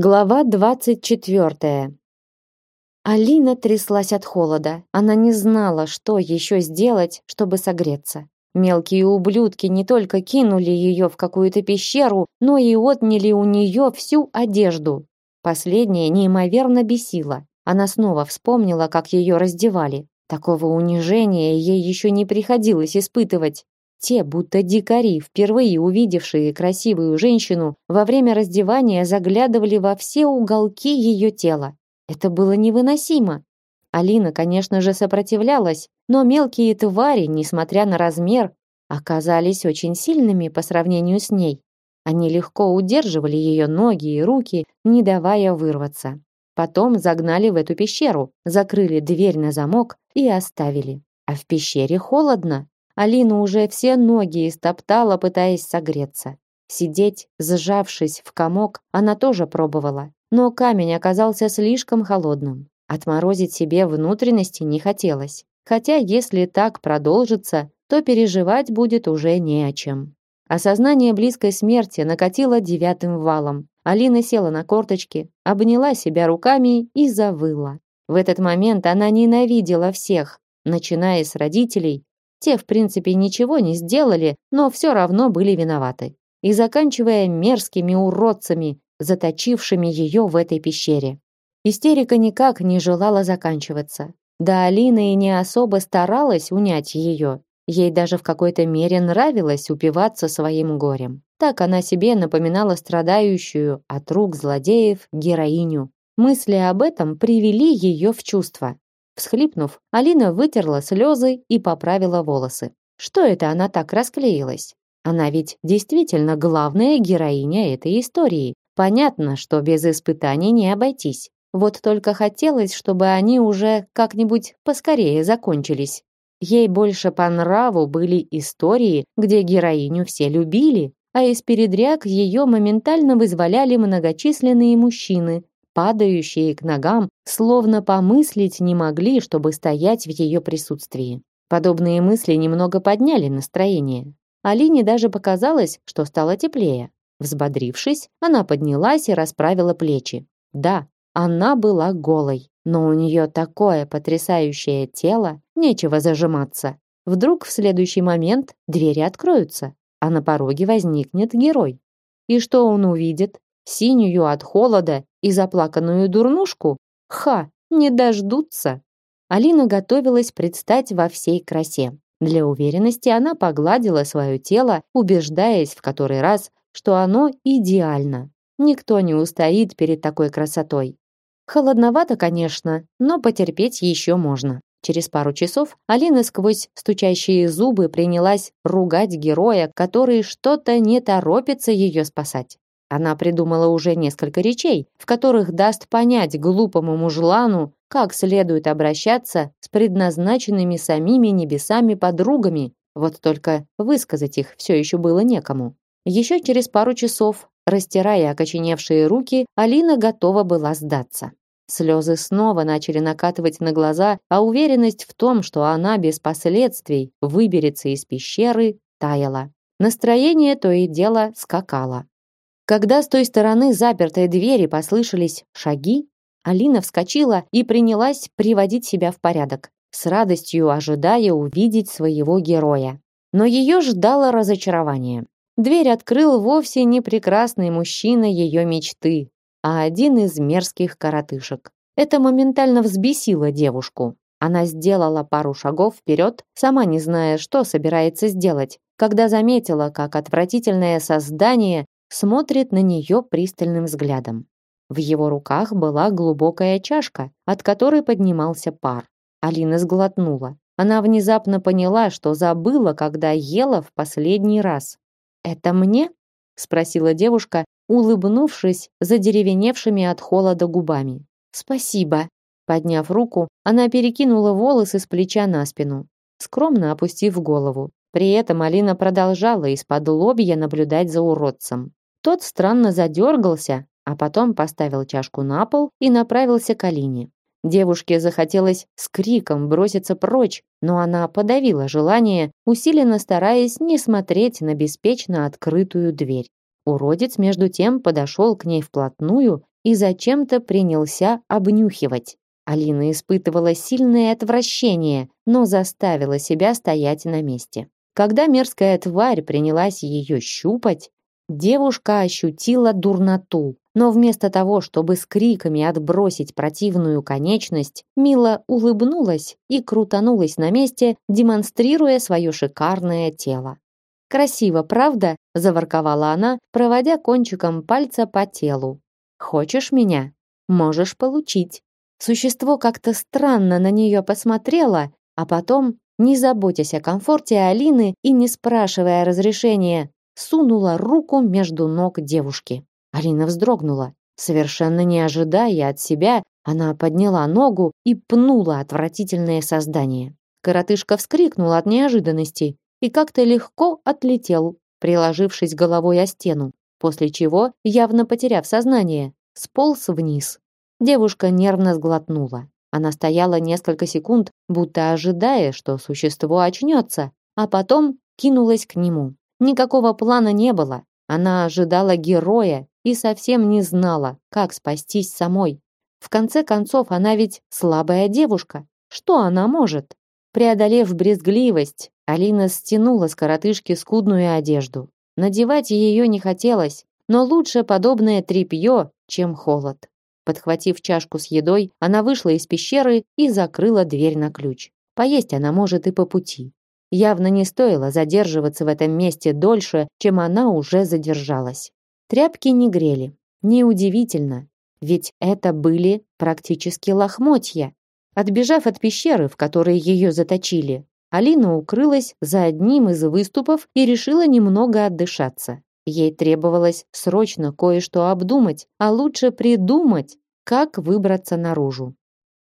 Глава двадцать четвертая. Алина тряслась от холода. Она не знала, что еще сделать, чтобы согреться. Мелкие ублюдки не только кинули ее в какую-то пещеру, но и отняли у нее всю одежду. Последнее неимоверно бесило. Она снова вспомнила, как ее раздевали. Такого унижения ей еще не приходилось испытывать. Те, будто дикари, впервые увидевшие красивую женщину, во время раздевания заглядывали во все уголки ее тела. Это было невыносимо. Алина, конечно же, сопротивлялась, но мелкие твари, несмотря на размер, оказались очень сильными по сравнению с ней. Они легко удерживали ее ноги и руки, не давая вырваться. Потом загнали в эту пещеру, закрыли дверь на замок и оставили. А в пещере холодно. Алина уже все ноги истоптала, пытаясь согреться. Сидеть, сжавшись в комок, она тоже пробовала, но камень оказался слишком холодным. Отморозить себе внутренности не хотелось. Хотя если так продолжится, то переживать будет уже не о чем. Осознание близкой смерти накатило девятым валом. Алина села на корточки, обняла себя руками и завыла. В этот момент она ненавидела всех, начиная с родителей те, в принципе, ничего не сделали, но все равно были виноваты. И заканчивая мерзкими уродцами, заточившими ее в этой пещере. Истерика никак не желала заканчиваться. Да Алина и не особо старалась унять ее. Ей даже в какой-то мере нравилось упиваться своим горем. Так она себе напоминала страдающую от рук злодеев героиню. Мысли об этом привели ее в чувство. Всхлипнув, Алина вытерла слезы и поправила волосы. Что это она так расклеилась? Она ведь действительно главная героиня этой истории. Понятно, что без испытаний не обойтись. Вот только хотелось, чтобы они уже как-нибудь поскорее закончились. Ей больше по нраву были истории, где героиню все любили, а из передряг ее моментально вызволяли многочисленные мужчины, падающие к ногам, словно помыслить не могли, чтобы стоять в ее присутствии. Подобные мысли немного подняли настроение. Алине даже показалось, что стало теплее. Взбодрившись, она поднялась и расправила плечи. Да, она была голой, но у нее такое потрясающее тело, нечего зажиматься. Вдруг в следующий момент двери откроются, а на пороге возникнет герой. И что он увидит? Синюю от холода и заплаканную дурнушку? Ха, не дождутся. Алина готовилась предстать во всей красе. Для уверенности она погладила свое тело, убеждаясь в который раз, что оно идеально. Никто не устоит перед такой красотой. Холодновато, конечно, но потерпеть еще можно. Через пару часов Алина сквозь стучащие зубы принялась ругать героя, который что-то не торопится ее спасать. Она придумала уже несколько речей, в которых даст понять глупому мужлану, как следует обращаться с предназначенными самими небесами подругами, вот только высказать их все еще было некому. Еще через пару часов, растирая окоченевшие руки, Алина готова была сдаться. Слезы снова начали накатывать на глаза, а уверенность в том, что она без последствий выберется из пещеры, таяла. Настроение то и дело скакало. Когда с той стороны запертой двери послышались шаги, Алина вскочила и принялась приводить себя в порядок, с радостью ожидая увидеть своего героя. Но ее ждало разочарование. Дверь открыл вовсе не прекрасный мужчина ее мечты, а один из мерзких коротышек. Это моментально взбесило девушку. Она сделала пару шагов вперед, сама не зная, что собирается сделать, когда заметила, как отвратительное создание смотрит на нее пристальным взглядом. В его руках была глубокая чашка, от которой поднимался пар. Алина сглотнула. Она внезапно поняла, что забыла, когда ела в последний раз. «Это мне?» — спросила девушка, улыбнувшись задеревеневшими от холода губами. «Спасибо». Подняв руку, она перекинула волосы с плеча на спину, скромно опустив голову. При этом Алина продолжала из-под лобья наблюдать за уродцем. Тот странно задергался, а потом поставил чашку на пол и направился к Алине. Девушке захотелось с криком броситься прочь, но она подавила желание, усиленно стараясь не смотреть на беспечно открытую дверь. Уродец между тем подошел к ней вплотную и зачем-то принялся обнюхивать. Алина испытывала сильное отвращение, но заставила себя стоять на месте. Когда мерзкая тварь принялась ее щупать, девушка ощутила дурноту, но вместо того, чтобы с криками отбросить противную конечность, Мила улыбнулась и крутанулась на месте, демонстрируя свое шикарное тело. «Красиво, правда?» – заворковала она, проводя кончиком пальца по телу. «Хочешь меня? Можешь получить». Существо как-то странно на нее посмотрело, а потом, не заботясь о комфорте Алины и не спрашивая разрешения, сунула руку между ног девушки. Алина вздрогнула. Совершенно не ожидая от себя, она подняла ногу и пнула отвратительное создание. Коротышка вскрикнул от неожиданности и как-то легко отлетел, приложившись головой о стену, после чего, явно потеряв сознание, сполз вниз. Девушка нервно сглотнула. Она стояла несколько секунд, будто ожидая, что существо очнется, а потом кинулась к нему. Никакого плана не было. Она ожидала героя и совсем не знала, как спастись самой. В конце концов, она ведь слабая девушка. Что она может? Преодолев брезгливость, Алина стянула с коротышки скудную одежду. Надевать ее не хотелось, но лучше подобное тряпье, чем холод. Подхватив чашку с едой, она вышла из пещеры и закрыла дверь на ключ. Поесть она может и по пути. Явно не стоило задерживаться в этом месте дольше, чем она уже задержалась. Тряпки не грели. Неудивительно, ведь это были практически лохмотья. Отбежав от пещеры, в которой ее заточили, Алина укрылась за одним из выступов и решила немного отдышаться. Ей требовалось срочно кое-что обдумать, а лучше придумать, как выбраться наружу.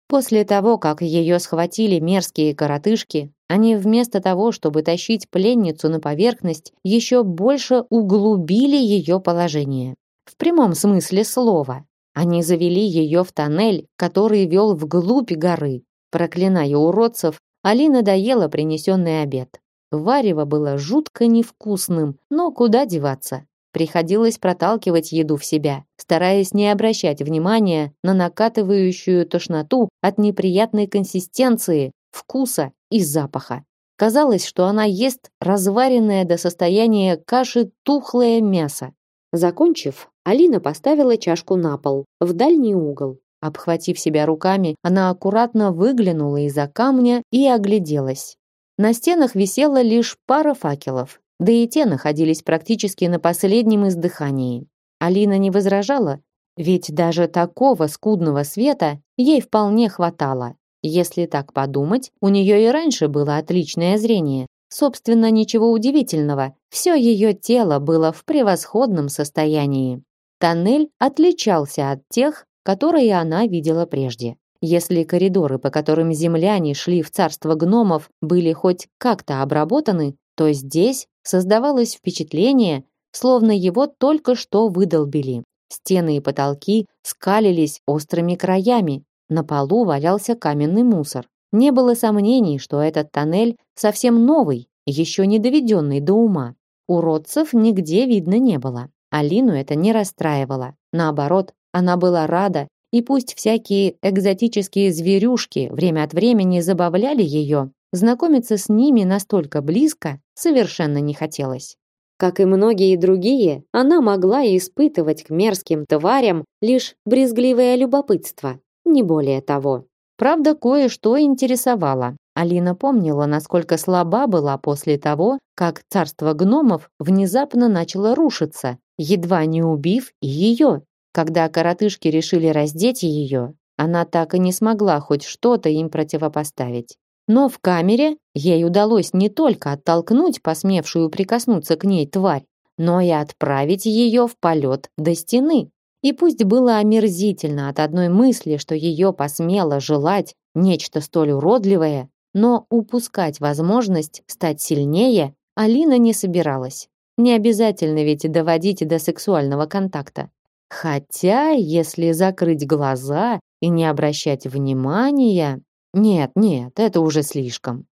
После того, как ее схватили мерзкие коротышки, они вместо того, чтобы тащить пленницу на поверхность, еще больше углубили ее положение. В прямом смысле слова. Они завели ее в тоннель, который вел вглубь горы. Проклиная уродцев, Алина доела принесенный обед. Варево было жутко невкусным, но куда деваться? Приходилось проталкивать еду в себя, стараясь не обращать внимания на накатывающую тошноту от неприятной консистенции, вкуса и запаха. Казалось, что она ест разваренное до состояния каши тухлое мясо. Закончив, Алина поставила чашку на пол, в дальний угол. Обхватив себя руками, она аккуратно выглянула из-за камня и огляделась. На стенах висела лишь пара факелов, да и те находились практически на последнем издыхании. Алина не возражала, ведь даже такого скудного света ей вполне хватало. Если так подумать, у нее и раньше было отличное зрение. Собственно, ничего удивительного. Все ее тело было в превосходном состоянии. Тоннель отличался от тех, которые она видела прежде. Если коридоры, по которым земляне шли в царство гномов, были хоть как-то обработаны, то здесь создавалось впечатление, словно его только что выдолбили. Стены и потолки скалились острыми краями, на полу валялся каменный мусор. Не было сомнений, что этот тоннель совсем новый, еще не доведенный до ума. Уродцев нигде видно не было. Алину это не расстраивало. Наоборот, она была рада, и пусть всякие экзотические зверюшки время от времени забавляли ее, знакомиться с ними настолько близко совершенно не хотелось. Как и многие другие, она могла испытывать к мерзким тварям лишь брезгливое любопытство не более того. Правда, кое-что интересовало. Алина помнила, насколько слаба была после того, как царство гномов внезапно начало рушиться, едва не убив и ее. Когда коротышки решили раздеть ее, она так и не смогла хоть что-то им противопоставить. Но в камере ей удалось не только оттолкнуть посмевшую прикоснуться к ней тварь, но и отправить ее в полет до стены. И пусть было омерзительно от одной мысли, что ее посмело желать нечто столь уродливое, но упускать возможность стать сильнее Алина не собиралась. Не обязательно ведь доводить до сексуального контакта. Хотя, если закрыть глаза и не обращать внимания... Нет, нет, это уже слишком.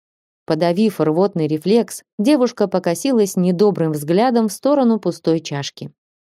Подавив рвотный рефлекс, девушка покосилась недобрым взглядом в сторону пустой чашки.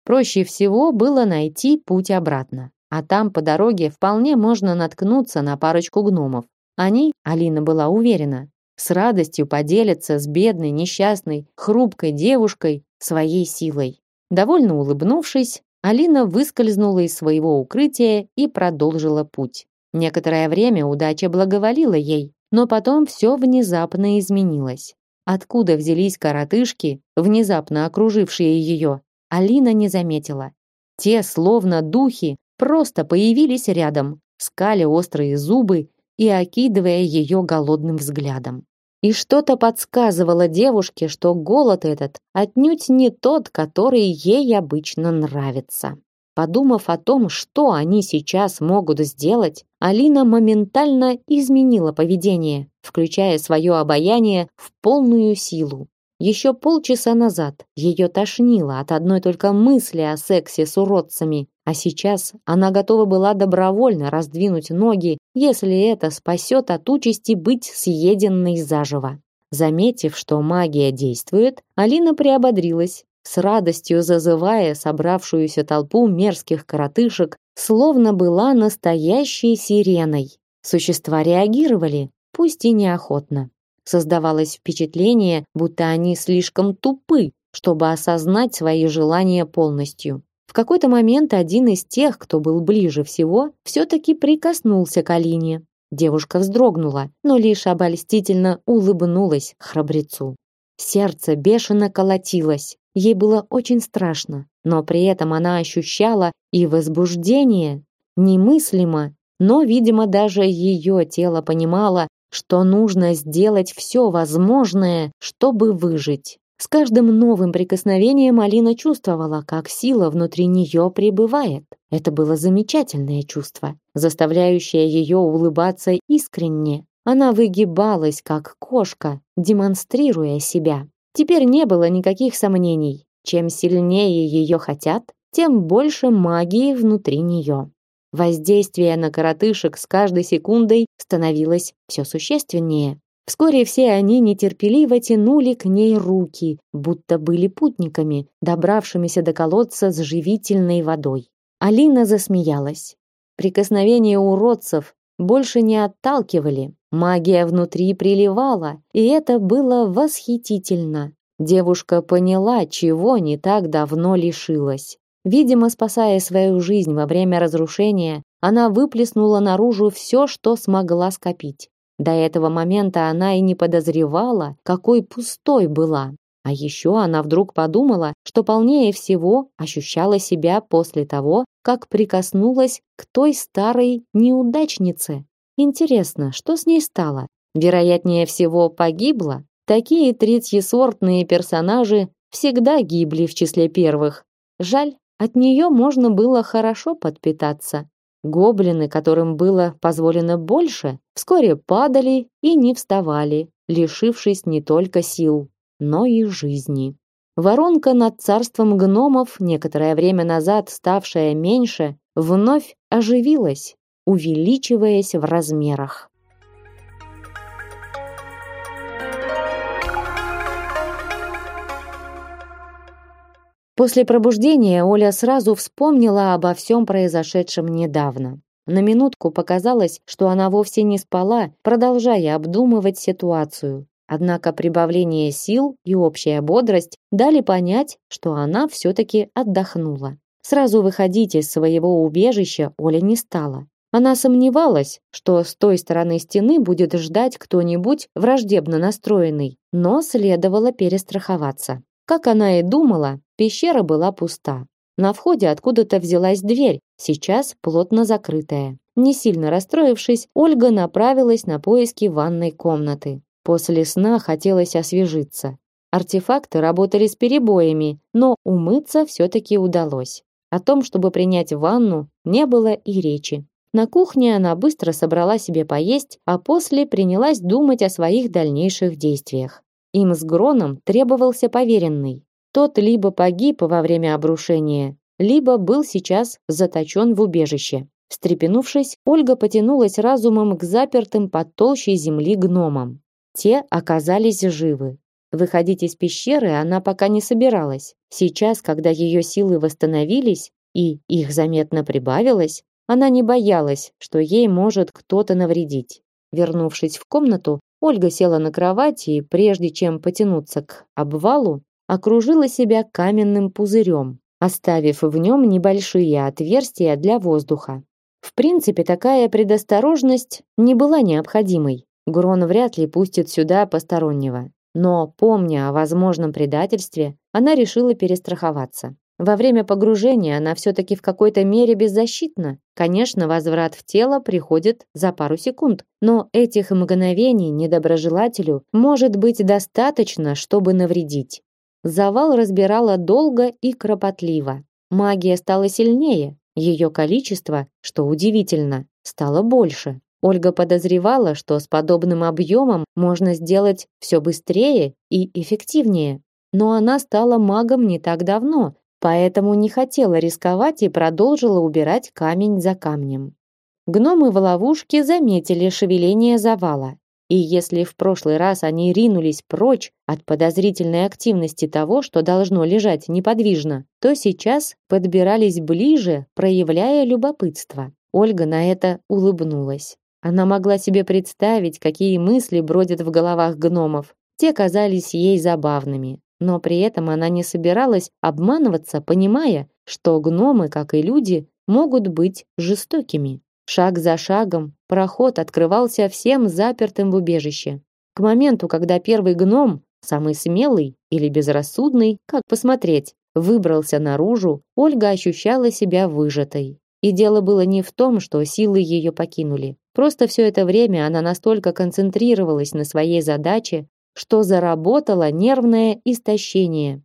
Проще всего было найти путь обратно. а там по дороге вполне можно наткнуться на парочку гномов. Они, Алина была уверена, с радостью поделятся с бедной, несчастной, хрупкой девушкой своей силой. Довольно улыбнувшись, Алина выскользнула из своего укрытия и продолжила путь. Некоторое время удача благоволила ей, но потом все внезапно изменилось. Откуда взялись коротышки, внезапно окружившие ее, Алина не заметила. Те, словно духи, просто появились рядом, скали острые зубы и окидывая ее голодным взглядом. И что-то подсказывало девушке, что голод этот отнюдь не тот, который ей обычно нравится. Подумав о том, что они сейчас могут сделать, Алина моментально изменила поведение, включая свое обаяние в полную силу. Еще полчаса назад ее тошнило от одной только мысли о сексе с уродцами, а сейчас она готова была добровольно раздвинуть ноги, если это спасет от участи быть съеденной заживо. Заметив, что магия действует, Алина приободрилась, с радостью зазывая собравшуюся толпу мерзких коротышек, словно была настоящей сиреной. Существа реагировали, пусть и неохотно. Создавалось впечатление, будто они слишком тупы, чтобы осознать свои желания полностью. В какой-то момент один из тех, кто был ближе всего, все-таки прикоснулся к Алине. Девушка вздрогнула, но лишь обольстительно улыбнулась храбрецу. Сердце бешено колотилось. Ей было очень страшно, но при этом она ощущала и возбуждение. Немыслимо, но, видимо, даже ее тело понимало, что нужно сделать все возможное, чтобы выжить. С каждым новым прикосновением Алина чувствовала, как сила внутри нее пребывает. Это было замечательное чувство, заставляющее ее улыбаться искренне. Она выгибалась, как кошка, демонстрируя себя. Теперь не было никаких сомнений. Чем сильнее ее хотят, тем больше магии внутри нее. Воздействие на коротышек с каждой секундой становилось все существеннее. Вскоре все они нетерпеливо тянули к ней руки, будто были путниками, добравшимися до колодца с живительной водой. Алина засмеялась. Прикосновения уродцев больше не отталкивали, магия внутри приливала, и это было восхитительно. Девушка поняла, чего не так давно лишилась. Видимо, спасая свою жизнь во время разрушения, она выплеснула наружу все, что смогла скопить. До этого момента она и не подозревала, какой пустой была. А еще она вдруг подумала, что полнее всего ощущала себя после того, как прикоснулась к той старой неудачнице. Интересно, что с ней стало? Вероятнее всего, погибла? Такие третьесортные персонажи всегда гибли в числе первых. Жаль, от нее можно было хорошо подпитаться. Гоблины, которым было позволено больше, вскоре падали и не вставали, лишившись не только сил, но и жизни. Воронка над царством гномов, некоторое время назад ставшая меньше, вновь оживилась, увеличиваясь в размерах. После пробуждения Оля сразу вспомнила обо всем произошедшем недавно. На минутку показалось, что она вовсе не спала, продолжая обдумывать ситуацию. Однако прибавление сил и общая бодрость дали понять, что она все-таки отдохнула. Сразу выходить из своего убежища Оля не стала. Она сомневалась, что с той стороны стены будет ждать кто-нибудь враждебно настроенный, но следовало перестраховаться. Как она и думала, пещера была пуста. На входе откуда-то взялась дверь, сейчас плотно закрытая. Не сильно расстроившись, Ольга направилась на поиски ванной комнаты. После сна хотелось освежиться. Артефакты работали с перебоями, но умыться все-таки удалось. О том, чтобы принять ванну, не было и речи. На кухне она быстро собрала себе поесть, а после принялась думать о своих дальнейших действиях. Им с Гроном требовался поверенный. Тот либо погиб во время обрушения, либо был сейчас заточен в убежище. Встрепенувшись, Ольга потянулась разумом к запертым под толщей земли гномам. Те оказались живы. Выходить из пещеры она пока не собиралась. Сейчас, когда ее силы восстановились и их заметно прибавилось, Она не боялась, что ей может кто-то навредить. Вернувшись в комнату, Ольга села на кровати и, прежде чем потянуться к обвалу, окружила себя каменным пузырем, оставив в нем небольшие отверстия для воздуха. В принципе, такая предосторожность не была необходимой. Грон вряд ли пустит сюда постороннего. Но, помня о возможном предательстве, она решила перестраховаться. Во время погружения она все-таки в какой-то мере беззащитна. Конечно, возврат в тело приходит за пару секунд, но этих мгновений недоброжелателю может быть достаточно, чтобы навредить. Завал разбирала долго и кропотливо. Магия стала сильнее, ее количество, что удивительно, стало больше. Ольга подозревала, что с подобным объемом можно сделать все быстрее и эффективнее. Но она стала магом не так давно, поэтому не хотела рисковать и продолжила убирать камень за камнем. Гномы в ловушке заметили шевеление завала. И если в прошлый раз они ринулись прочь от подозрительной активности того, что должно лежать неподвижно, то сейчас подбирались ближе, проявляя любопытство. Ольга на это улыбнулась. Она могла себе представить, какие мысли бродят в головах гномов. Те казались ей забавными, но при этом она не собиралась обманываться, понимая, что гномы, как и люди, могут быть жестокими. Шаг за шагом проход открывался всем запертым в убежище. К моменту, когда первый гном, самый смелый или безрассудный, как посмотреть, выбрался наружу, Ольга ощущала себя выжатой. И дело было не в том, что силы ее покинули. Просто все это время она настолько концентрировалась на своей задаче, что заработало нервное истощение.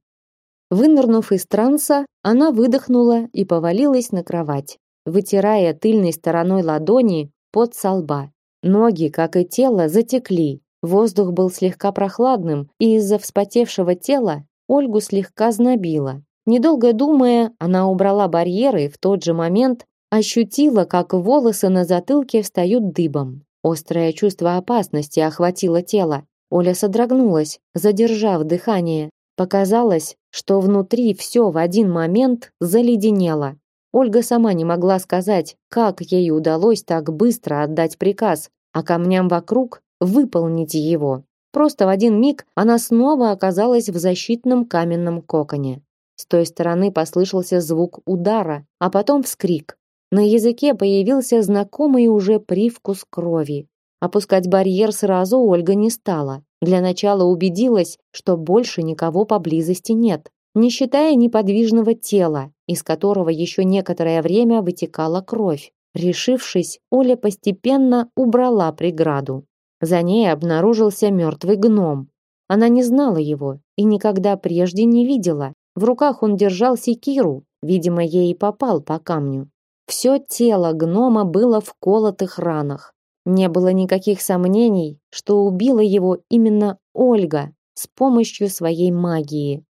Вынырнув из транса, она выдохнула и повалилась на кровать, вытирая тыльной стороной ладони под со лба. Ноги, как и тело, затекли. Воздух был слегка прохладным, и из-за вспотевшего тела Ольгу слегка знобило. Недолго думая, она убрала барьеры и в тот же момент ощутила, как волосы на затылке встают дыбом. Острое чувство опасности охватило тело. Оля содрогнулась, задержав дыхание. Показалось, что внутри все в один момент заледенело. Ольга сама не могла сказать, как ей удалось так быстро отдать приказ, а камням вокруг выполнить его. Просто в один миг она снова оказалась в защитном каменном коконе. С той стороны послышался звук удара, а потом вскрик. На языке появился знакомый уже привкус крови. Опускать барьер сразу Ольга не стала. Для начала убедилась, что больше никого поблизости нет, не считая неподвижного тела, из которого еще некоторое время вытекала кровь. Решившись, Оля постепенно убрала преграду. За ней обнаружился мертвый гном. Она не знала его и никогда прежде не видела, в руках он держал секиру, видимо, ей попал по камню. Все тело гнома было в колотых ранах. Не было никаких сомнений, что убила его именно Ольга с помощью своей магии.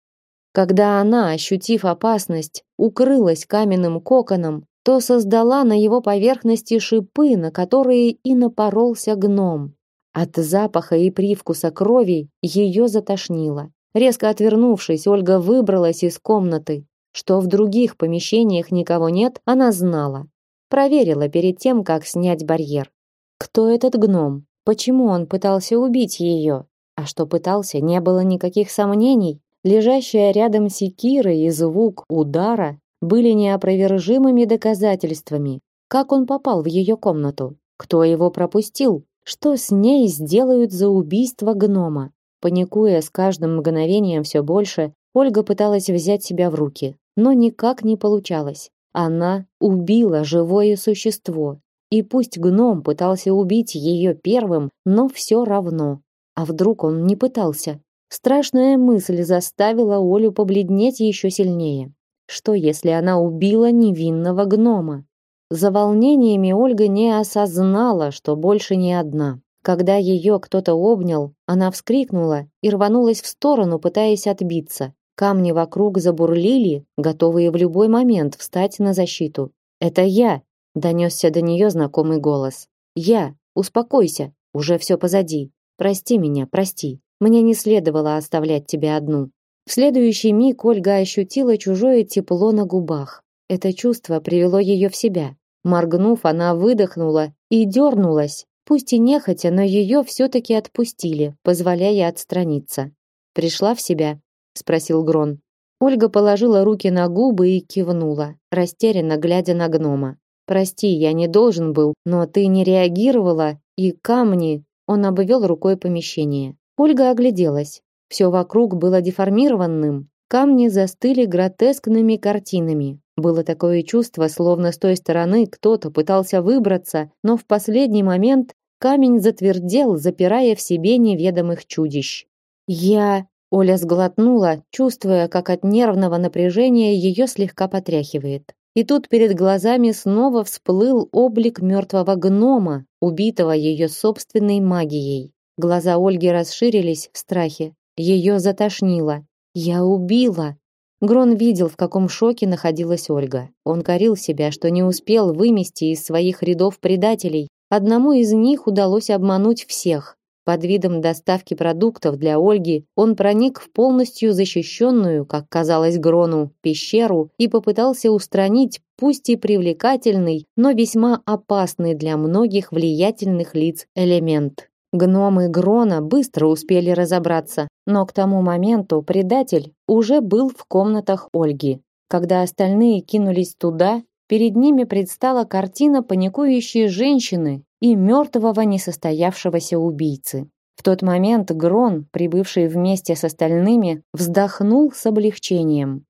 Когда она, ощутив опасность, укрылась каменным коконом, то создала на его поверхности шипы, на которые и напоролся гном. От запаха и привкуса крови ее затошнило. Резко отвернувшись, Ольга выбралась из комнаты. Что в других помещениях никого нет, она знала. Проверила перед тем, как снять барьер. Кто этот гном? Почему он пытался убить ее? А что пытался, не было никаких сомнений. Лежащая рядом секира и звук удара были неопровержимыми доказательствами. Как он попал в ее комнату? Кто его пропустил? Что с ней сделают за убийство гнома? Паникуя с каждым мгновением все больше, Ольга пыталась взять себя в руки, но никак не получалось. Она убила живое существо. И пусть гном пытался убить ее первым, но все равно. А вдруг он не пытался? Страшная мысль заставила Олю побледнеть еще сильнее. Что, если она убила невинного гнома? За волнениями Ольга не осознала, что больше не одна. Когда ее кто-то обнял, она вскрикнула и рванулась в сторону, пытаясь отбиться. Камни вокруг забурлили, готовые в любой момент встать на защиту. «Это я!» — донесся до нее знакомый голос. «Я! Успокойся! Уже все позади! Прости меня, прости! Мне не следовало оставлять тебя одну!» В следующий миг Ольга ощутила чужое тепло на губах. Это чувство привело ее в себя. Моргнув, она выдохнула и дернулась. Пусть и нехотя, но ее все-таки отпустили, позволяя отстраниться. «Пришла в себя?» — спросил Грон. Ольга положила руки на губы и кивнула, растерянно глядя на гнома. «Прости, я не должен был, но ты не реагировала, и камни...» Он обвел рукой помещение. Ольга огляделась. Все вокруг было деформированным. Камни застыли гротескными картинами. Было такое чувство, словно с той стороны кто-то пытался выбраться, но в последний момент камень затвердел, запирая в себе неведомых чудищ. «Я...» Оля сглотнула, чувствуя, как от нервного напряжения ее слегка потряхивает. И тут перед глазами снова всплыл облик мертвого гнома, убитого ее собственной магией. Глаза Ольги расширились в страхе. Ее затошнило. «Я убила!» Грон видел, в каком шоке находилась Ольга. Он корил себя, что не успел вымести из своих рядов предателей. Одному из них удалось обмануть всех. Под видом доставки продуктов для Ольги он проник в полностью защищенную, как казалось Грону, пещеру и попытался устранить пусть и привлекательный, но весьма опасный для многих влиятельных лиц элемент. Гномы Грона быстро успели разобраться, но к тому моменту предатель уже был в комнатах Ольги. Когда остальные кинулись туда, перед ними предстала картина паникующей женщины и мертвого несостоявшегося убийцы. В тот момент Грон, прибывший вместе с остальными, вздохнул с облегчением.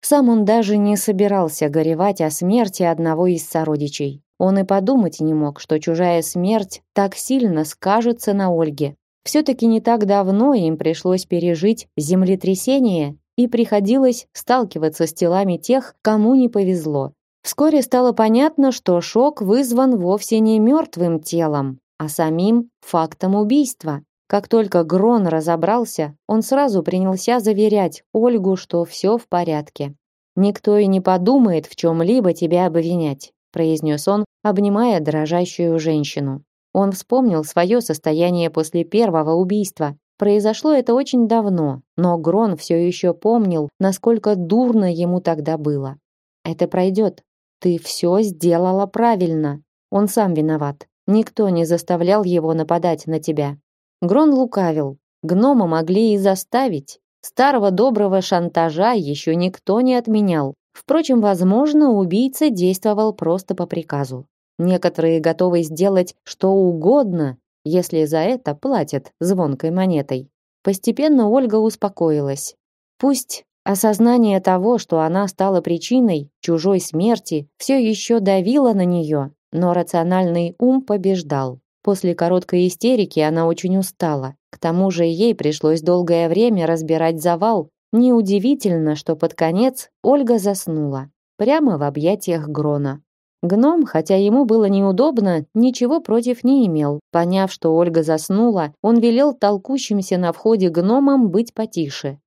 Сам он даже не собирался горевать о смерти одного из сородичей. Он и подумать не мог, что чужая смерть так сильно скажется на Ольге. Все-таки не так давно им пришлось пережить землетрясение и приходилось сталкиваться с телами тех, кому не повезло. Вскоре стало понятно, что шок вызван вовсе не мертвым телом, а самим фактом убийства. Как только Грон разобрался, он сразу принялся заверять Ольгу, что все в порядке. Никто и не подумает в чем-либо тебя обвинять произнес он, обнимая дрожащую женщину. Он вспомнил свое состояние после первого убийства. Произошло это очень давно, но Грон все еще помнил, насколько дурно ему тогда было. Это пройдет. Ты все сделала правильно. Он сам виноват. Никто не заставлял его нападать на тебя. Грон лукавил. Гнома могли и заставить. Старого доброго шантажа еще никто не отменял. Впрочем, возможно, убийца действовал просто по приказу. Некоторые готовы сделать что угодно, если за это платят звонкой монетой. Постепенно Ольга успокоилась. Пусть осознание того, что она стала причиной чужой смерти, все еще давило на нее, но рациональный ум побеждал. После короткой истерики она очень устала. К тому же ей пришлось долгое время разбирать завал, Неудивительно, что под конец Ольга заснула, прямо в объятиях Грона. Гном, хотя ему было неудобно, ничего против не имел. Поняв, что Ольга заснула, он велел толкущимся на входе гномам быть потише.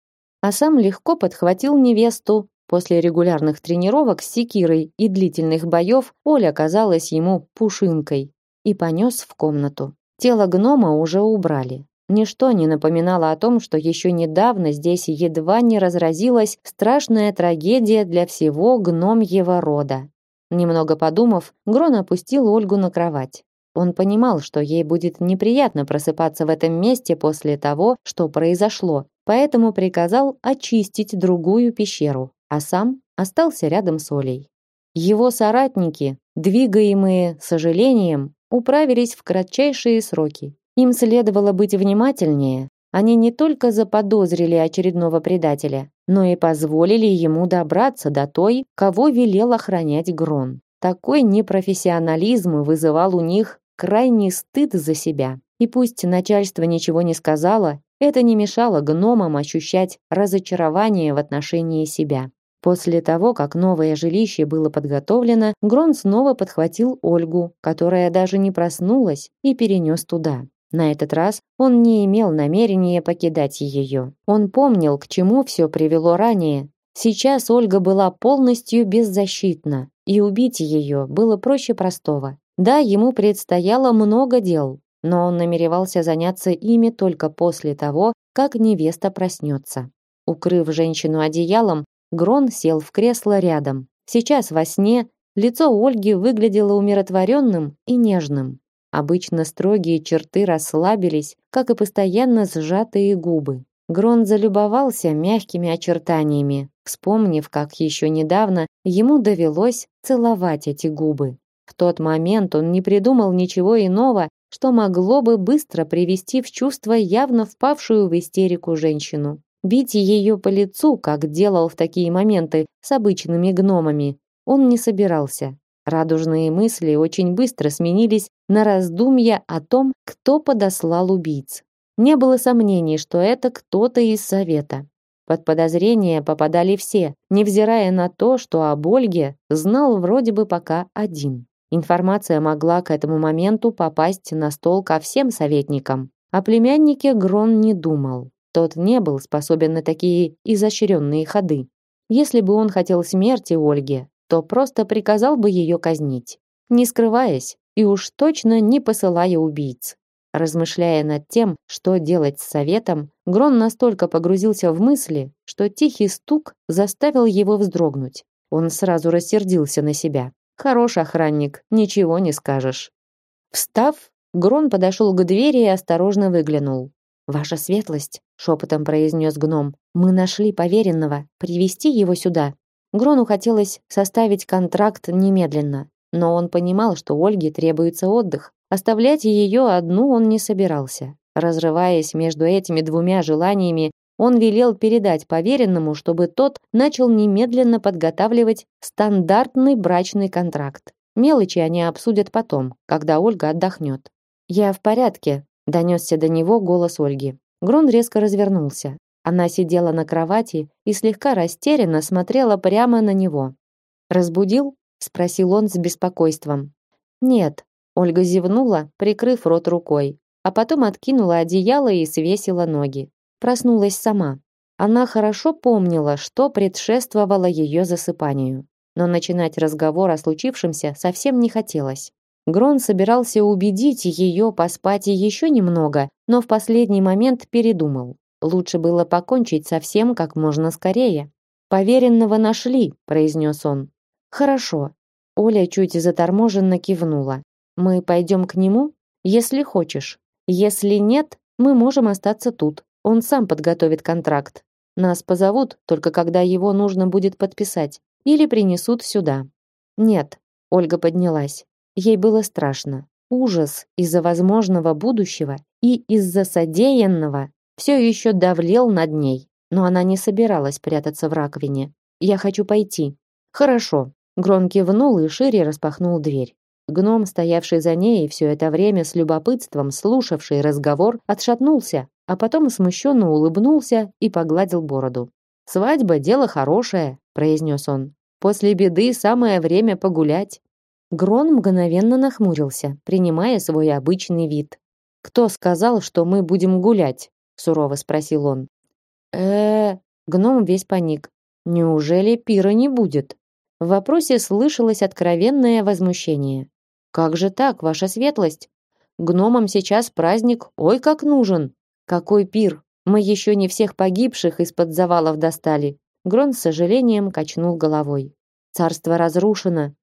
А сам легко подхватил невесту. После регулярных тренировок с секирой и длительных боев Оля казалась ему пушинкой и понес в комнату. Тело гнома уже убрали. Ничто не напоминало о том, что еще недавно здесь едва не разразилась страшная трагедия для всего гномьего рода. Немного подумав, Грон опустил Ольгу на кровать. Он понимал, что ей будет неприятно просыпаться в этом месте после того, что произошло, поэтому приказал очистить другую пещеру, а сам остался рядом с Олей. Его соратники, двигаемые сожалением, управились в кратчайшие сроки им следовало быть внимательнее. Они не только заподозрили очередного предателя, но и позволили ему добраться до той, кого велел охранять Грон. Такой непрофессионализм вызывал у них крайний стыд за себя. И пусть начальство ничего не сказало, это не мешало гномам ощущать разочарование в отношении себя. После того, как новое жилище было подготовлено, Грон снова подхватил Ольгу, которая даже не проснулась, и перенес туда. На этот раз он не имел намерения покидать ее. Он помнил, к чему все привело ранее. Сейчас Ольга была полностью беззащитна, и убить ее было проще простого. Да, ему предстояло много дел, но он намеревался заняться ими только после того, как невеста проснется. Укрыв женщину одеялом, Грон сел в кресло рядом. Сейчас во сне Лицо Ольги выглядело умиротворенным и нежным. Обычно строгие черты расслабились, как и постоянно сжатые губы. Грон залюбовался мягкими очертаниями, вспомнив, как еще недавно ему довелось целовать эти губы. В тот момент он не придумал ничего иного, что могло бы быстро привести в чувство явно впавшую в истерику женщину. Бить ее по лицу, как делал в такие моменты с обычными гномами, он не собирался. Радужные мысли очень быстро сменились на раздумья о том, кто подослал убийц. Не было сомнений, что это кто-то из совета. Под подозрение попадали все, невзирая на то, что об Ольге знал вроде бы пока один. Информация могла к этому моменту попасть на стол ко всем советникам. О племяннике Грон не думал. Тот не был способен на такие изощренные ходы. Если бы он хотел смерти Ольге, то просто приказал бы ее казнить, не скрываясь и уж точно не посылая убийц. Размышляя над тем, что делать с советом, Грон настолько погрузился в мысли, что тихий стук заставил его вздрогнуть. Он сразу рассердился на себя. Хорош охранник, ничего не скажешь. Встав, Грон подошел к двери и осторожно выглянул. «Ваша светлость», — шепотом произнес гном, — «мы нашли поверенного. Привести его сюда». Грону хотелось составить контракт немедленно, но он понимал, что Ольге требуется отдых, Оставлять ее одну он не собирался. Разрываясь между этими двумя желаниями, он велел передать поверенному, чтобы тот начал немедленно подготавливать стандартный брачный контракт. Мелочи они обсудят потом, когда Ольга отдохнет. «Я в порядке», — донесся до него голос Ольги. Грон резко развернулся. Она сидела на кровати и слегка растерянно смотрела прямо на него. «Разбудил?» — спросил он с беспокойством. «Нет», Ольга зевнула, прикрыв рот рукой, а потом откинула одеяло и свесила ноги. Проснулась сама. Она хорошо помнила, что предшествовало ее засыпанию. Но начинать разговор о случившемся совсем не хотелось. Грон собирался убедить ее поспать еще немного, но в последний момент передумал. Лучше было покончить со всем как можно скорее. «Поверенного нашли», — произнес он. «Хорошо». Оля чуть заторможенно кивнула. Мы пойдем к нему, если хочешь. Если нет, мы можем остаться тут. Он сам подготовит контракт. Нас позовут только когда его нужно будет подписать или принесут сюда. Нет, Ольга поднялась. Ей было страшно. Ужас из-за возможного будущего и из-за содеянного все еще давлел над ней, но она не собиралась прятаться в раковине. Я хочу пойти. Хорошо. Грон кивнул и шире распахнул дверь. Гном, стоявший за ней все это время с любопытством слушавший разговор, отшатнулся, а потом смущенно улыбнулся и погладил бороду. «Свадьба — дело хорошее», — произнес он. «После беды самое время погулять». Грон мгновенно нахмурился, принимая свой обычный вид. «Кто сказал, что мы будем гулять?» — сурово спросил он. э Гном весь паник. «Неужели пира не будет?» В вопросе слышалось откровенное возмущение. Как же так, ваша светлость? Гномам сейчас праздник, ой, как нужен. Какой пир? Мы еще не всех погибших из-под завалов достали. Грон с сожалением качнул головой. Царство разрушено.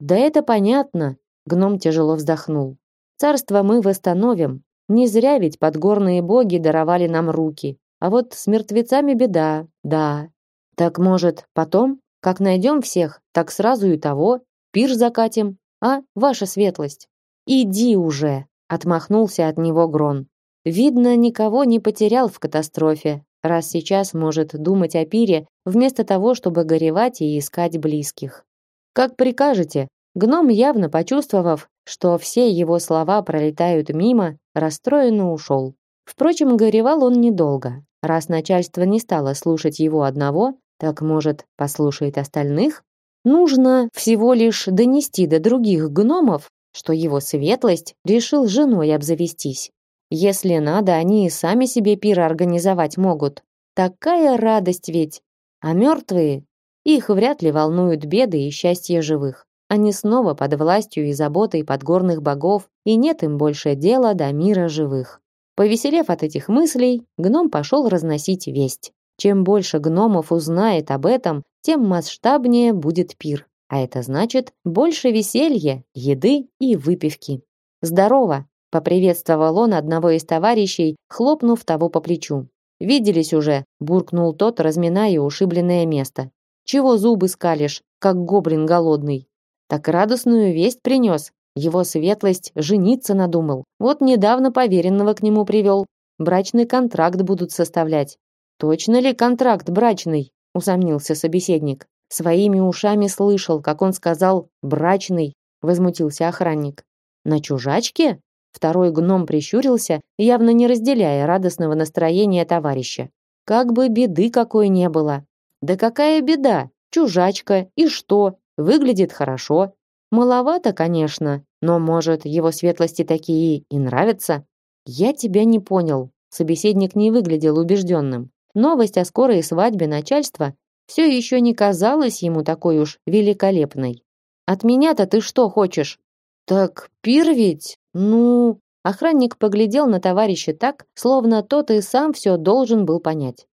Да это понятно, гном тяжело вздохнул. Царство мы восстановим. Не зря ведь подгорные боги даровали нам руки. А вот с мертвецами беда, да. Так может, потом, как найдем всех, так сразу и того, пир закатим, а, ваша светлость? Иди уже, отмахнулся от него Грон. Видно, никого не потерял в катастрофе, раз сейчас может думать о пире вместо того, чтобы горевать и искать близких. Как прикажете. Гном, явно почувствовав, что все его слова пролетают мимо, расстроенно ушел. Впрочем, горевал он недолго. Раз начальство не стало слушать его одного, так, может, послушает остальных? Нужно всего лишь донести до других гномов, что его светлость решил женой обзавестись. Если надо, они и сами себе пир организовать могут. Такая радость ведь. А мертвые? Их вряд ли волнуют беды и счастье живых. Они снова под властью и заботой подгорных богов, и нет им больше дела до мира живых. Повеселев от этих мыслей, гном пошел разносить весть. Чем больше гномов узнает об этом, тем масштабнее будет пир. а это значит больше веселья, еды и выпивки. Здорово, поприветствовал он одного из товарищей, хлопнув того по плечу. Виделись уже, буркнул тот, разминая ушибленное место. Чего зубы скалишь, как гоблин голодный? Так радостную весть принес. Его светлость жениться надумал. Вот недавно поверенного к нему привел. Брачный контракт будут составлять. Точно ли контракт брачный? Усомнился собеседник. Своими ушами слышал, как он сказал «брачный», возмутился охранник. На чужачке? Второй гном прищурился, явно не разделяя радостного настроения товарища. Как бы беды какой не было. Да какая беда? Чужачка, и что? Выглядит хорошо. Маловато, конечно, но, может, его светлости такие и нравятся? Я тебя не понял. Собеседник не выглядел убежденным. Новость о скорой свадьбе начальства все еще не казалась ему такой уж великолепной. От меня-то ты что хочешь? Так пир ведь? Ну, охранник поглядел на товарища так, словно тот и сам все должен был понять.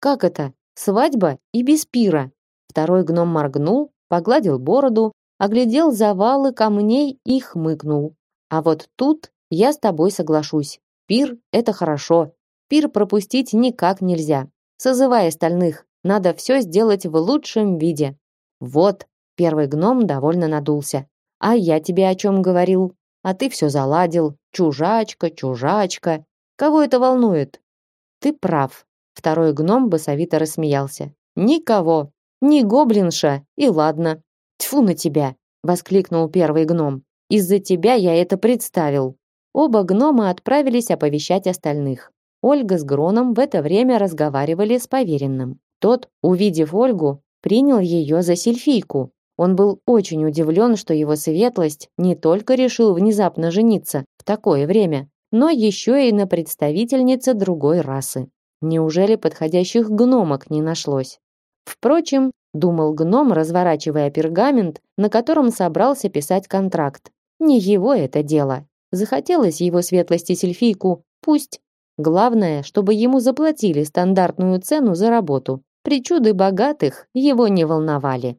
Как это? Свадьба и без пира. Второй гном моргнул, погладил бороду, оглядел завалы камней и хмыкнул. А вот тут я с тобой соглашусь. Пир это хорошо. Пир пропустить никак нельзя. Созывай остальных. Надо все сделать в лучшем виде. Вот, первый гном довольно надулся. А я тебе о чем говорил? А ты все заладил. Чужачка, чужачка. Кого это волнует? Ты прав. Второй гном басовито рассмеялся. Никого. Ни гоблинша, и ладно. Тьфу на тебя, воскликнул первый гном. Из-за тебя я это представил. Оба гнома отправились оповещать остальных. Ольга с Гроном в это время разговаривали с поверенным. Тот, увидев Ольгу, принял ее за сельфийку, он был очень удивлен, что его светлость не только решил внезапно жениться в такое время, но еще и на представительнице другой расы. Неужели подходящих гномок не нашлось? Впрочем, думал гном, разворачивая пергамент, на котором собрался писать контракт. Не его это дело. Захотелось его светлости сельфийку, пусть. Главное, чтобы ему заплатили стандартную цену за работу. Причуды богатых его не волновали.